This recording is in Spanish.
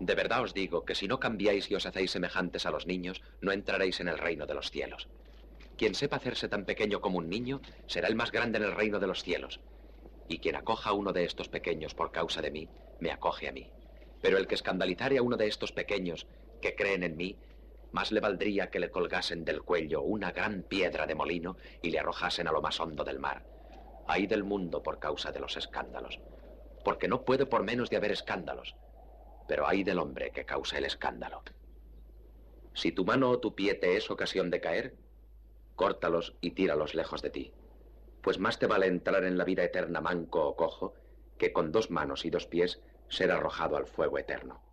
De verdad os digo que si no cambiáis y os hacéis semejantes a los niños, no entraréis en el reino de los cielos. Quien sepa hacerse tan pequeño como un niño, será el más grande en el reino de los cielos. Y quien acoja a uno de estos pequeños por causa de mí, me acoge a mí. Pero el que escandalizare a uno de estos pequeños que creen en mí, más le valdría que le colgasen del cuello una gran piedra de molino y le arrojasen a lo más hondo del mar. Hay del mundo por causa de los escándalos. Porque no puede por menos de haber escándalos. Pero hay del hombre que causa el escándalo. Si tu mano o tu pie te es ocasión de caer, córtalos y tíralos lejos de ti. Pues más te vale entrar en la vida eterna manco o cojo que con dos manos y dos pies ser arrojado al fuego eterno.